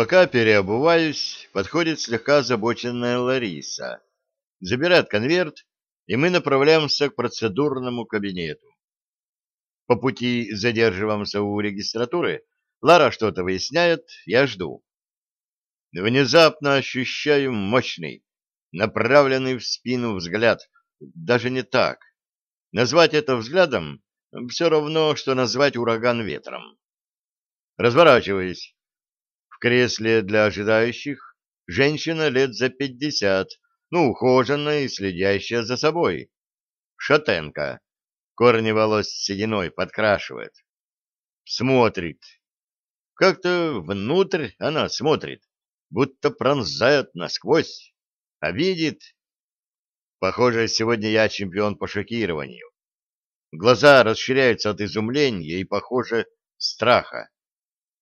Пока переобуваюсь, подходит слегка озабоченная Лариса. Забирает конверт, и мы направляемся к процедурному кабинету. По пути задерживаемся у регистратуры, Лара что-то выясняет, я жду. Внезапно ощущаю мощный, направленный в спину взгляд. Даже не так. Назвать это взглядом все равно, что назвать ураган ветром. Разворачиваюсь. Кресле для ожидающих женщина лет за пятьдесят, ну, ухоженная и следящая за собой. Шатенка. Корни волос сединой подкрашивает. Смотрит. Как-то внутрь она смотрит, будто пронзает насквозь. А видит. Похоже, сегодня я чемпион по шокированию. Глаза расширяются от изумления и, похоже, страха.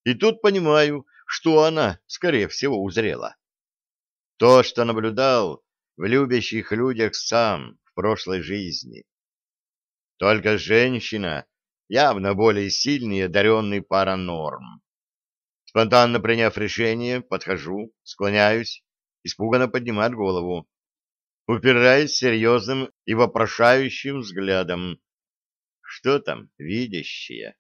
И тут понимаю, что она, скорее всего, узрела. То, что наблюдал в любящих людях сам в прошлой жизни. Только женщина явно более сильный и одаренный паранорм. Спонтанно приняв решение, подхожу, склоняюсь, испуганно поднимает голову, упираясь серьезным и вопрошающим взглядом. Что там, видящее?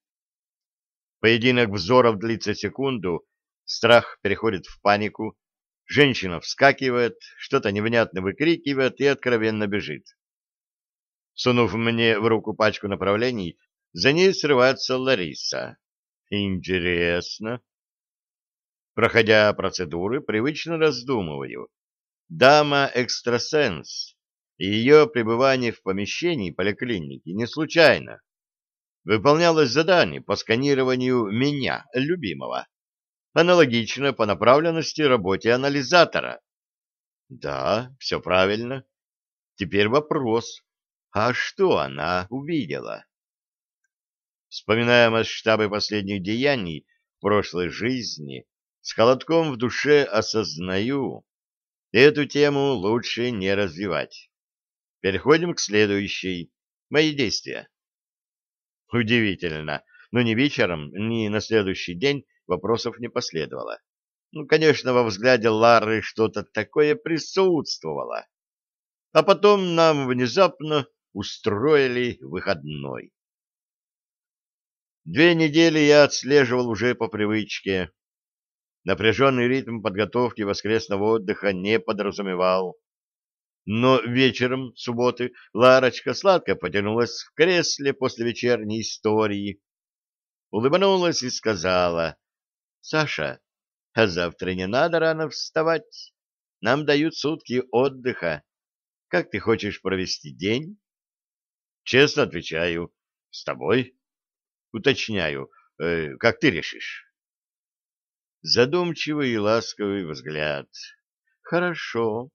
Поединок взоров длится секунду, страх переходит в панику, женщина вскакивает, что-то невнятно выкрикивает и откровенно бежит. Сунув мне в руку пачку направлений, за ней срывается Лариса. Интересно. Проходя процедуры, привычно раздумываю. Дама-экстрасенс, и ее пребывание в помещении поликлиники не случайно. Выполнялось задание по сканированию меня, любимого. Аналогично по направленности работе анализатора. Да, все правильно. Теперь вопрос, а что она увидела? Вспоминая масштабы последних деяний в прошлой жизни, с холодком в душе осознаю, эту тему лучше не развивать. Переходим к следующей. Мои действия. Удивительно, но ни вечером, ни на следующий день вопросов не последовало. Ну, конечно, во взгляде Лары что-то такое присутствовало. А потом нам внезапно устроили выходной. Две недели я отслеживал уже по привычке. Напряженный ритм подготовки воскресного отдыха не подразумевал. Но вечером субботы Ларочка сладко потянулась в кресле после вечерней истории, улыбнулась и сказала, «Саша, а завтра не надо рано вставать. Нам дают сутки отдыха. Как ты хочешь провести день?» Честно отвечаю, с тобой. Уточняю, э, как ты решишь? Задумчивый и ласковый взгляд. Хорошо.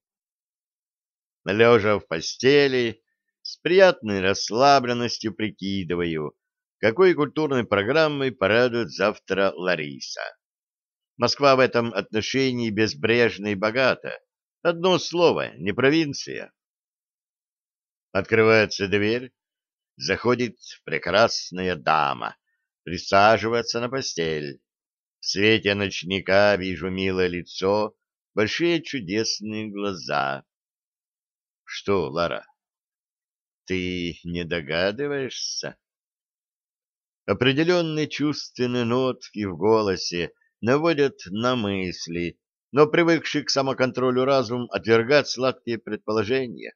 Лежа в постели, с приятной расслабленностью прикидываю, какой культурной программой порадует завтра Лариса. Москва в этом отношении безбрежна и богата. Одно слово, не провинция. Открывается дверь, Заходит прекрасная дама, присаживается на постель. В свете ночника вижу милое лицо, большие чудесные глаза. Что, Лара, ты не догадываешься? Определенные чувственные нотки в голосе наводят на мысли, но привыкший к самоконтролю разум отвергать сладкие предположения.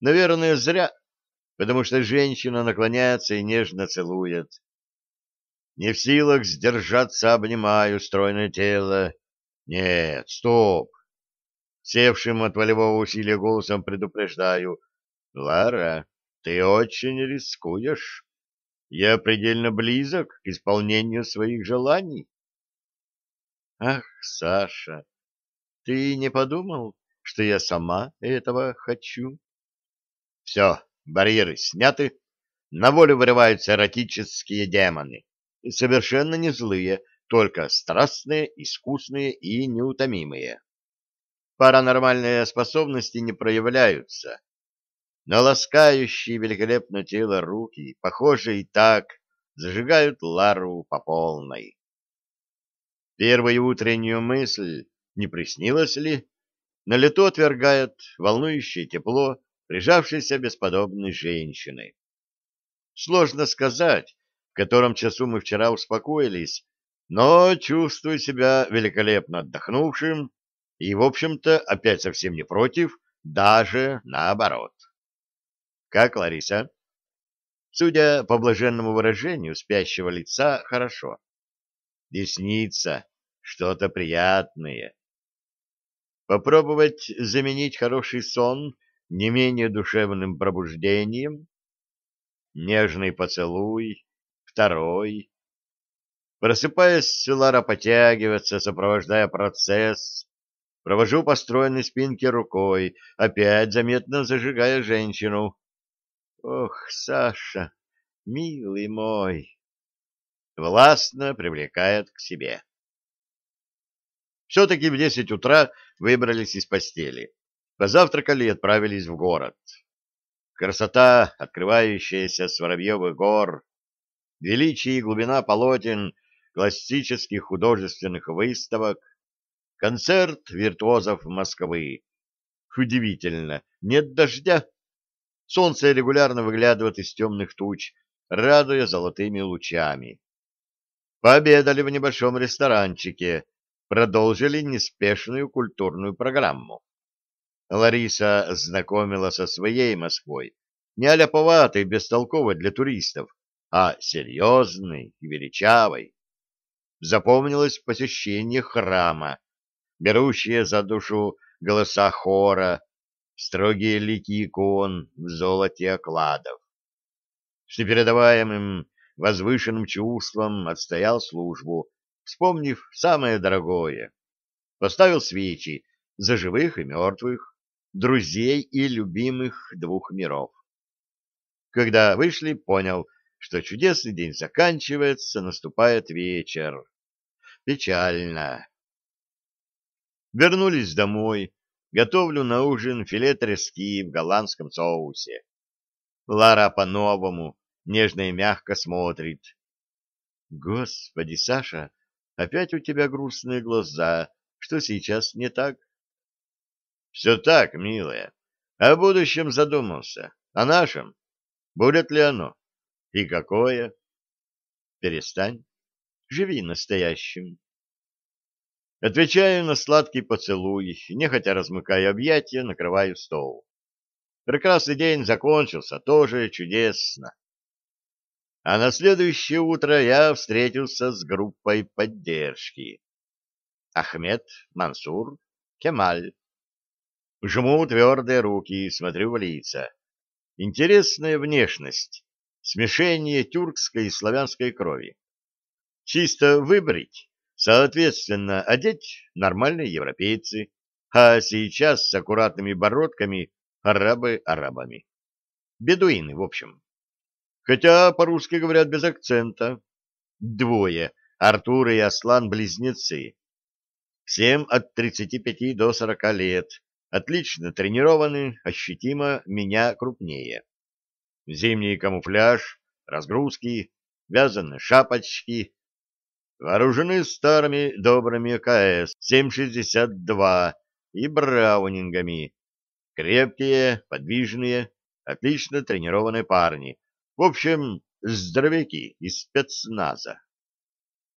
Наверное, зря потому что женщина наклоняется и нежно целует. Не в силах сдержаться, обнимаю стройное тело. Нет, стоп. Севшим от волевого усилия голосом предупреждаю. Лара, ты очень рискуешь. Я предельно близок к исполнению своих желаний. Ах, Саша, ты не подумал, что я сама этого хочу? Все, барьеры сняты, на волю вырываются эротические демоны. Совершенно не злые, только страстные, искусные и неутомимые. Паранормальные способности не проявляются. Но ласкающие великолепно тело руки, похоже, и так зажигают Лару по полной. Первую утреннюю мысль, не приснилось ли, на лету отвергает волнующее тепло прижавшейся бесподобной женщины. Сложно сказать, в котором часу мы вчера успокоились, но чувствую себя великолепно отдохнувшим и, в общем-то, опять совсем не против, даже наоборот. Как Лариса? Судя по блаженному выражению спящего лица, хорошо. Десница, что-то приятное. Попробовать заменить хороший сон не менее душевным пробуждением? Нежный поцелуй, второй. Просыпаясь, Лара потягивается, сопровождая процесс. Провожу по стройной спинке рукой, опять заметно зажигая женщину. Ох, Саша, милый мой! Властно привлекает к себе. Все-таки в десять утра выбрались из постели. Позавтракали и отправились в город. Красота, открывающаяся с Воробьевых гор, величие и глубина полотен классических художественных выставок, концерт виртуозов Москвы. Удивительно, нет дождя. Солнце регулярно выглядывает из темных туч, радуя золотыми лучами. Пообедали в небольшом ресторанчике, продолжили неспешную культурную программу. Лариса знакомила со своей Москвой, не аляповатой, бестолковой для туристов, а серьезной и величавой. Запомнилось посещение храма, берущие за душу голоса хора, строгие лики икон в золоте окладов. С непередаваемым возвышенным чувством отстоял службу, вспомнив самое дорогое. Поставил свечи за живых и мертвых, друзей и любимых двух миров. Когда вышли, понял, что чудесный день заканчивается, наступает вечер. Печально. Вернулись домой. Готовлю на ужин филе трески в голландском соусе. Лара по-новому, нежно и мягко смотрит. Господи, Саша, опять у тебя грустные глаза. Что сейчас не так? Все так, милая. О будущем задумался. О нашем. Будет ли оно? И какое? Перестань. Живи настоящим. Отвечаю на сладкий поцелуй, нехотя размыкая объятия, накрываю стол. Прекрасный день закончился, тоже чудесно. А на следующее утро я встретился с группой поддержки. Ахмед, Мансур, Кемаль. Жму твердые руки, смотрю в лица. Интересная внешность, смешение тюркской и славянской крови. Чисто выбрить, соответственно, одеть нормальные европейцы, а сейчас с аккуратными бородками арабы арабами. Бедуины, в общем. Хотя по-русски говорят без акцента. Двое, Артур и Аслан, близнецы. Всем от 35 до 40 лет Отлично тренированы, ощутимо меня крупнее. Зимний камуфляж, разгрузки, вязаные шапочки. Вооружены старыми добрыми КС 7,62 и браунингами. Крепкие, подвижные, отлично тренированные парни. В общем, здоровяки из спецназа.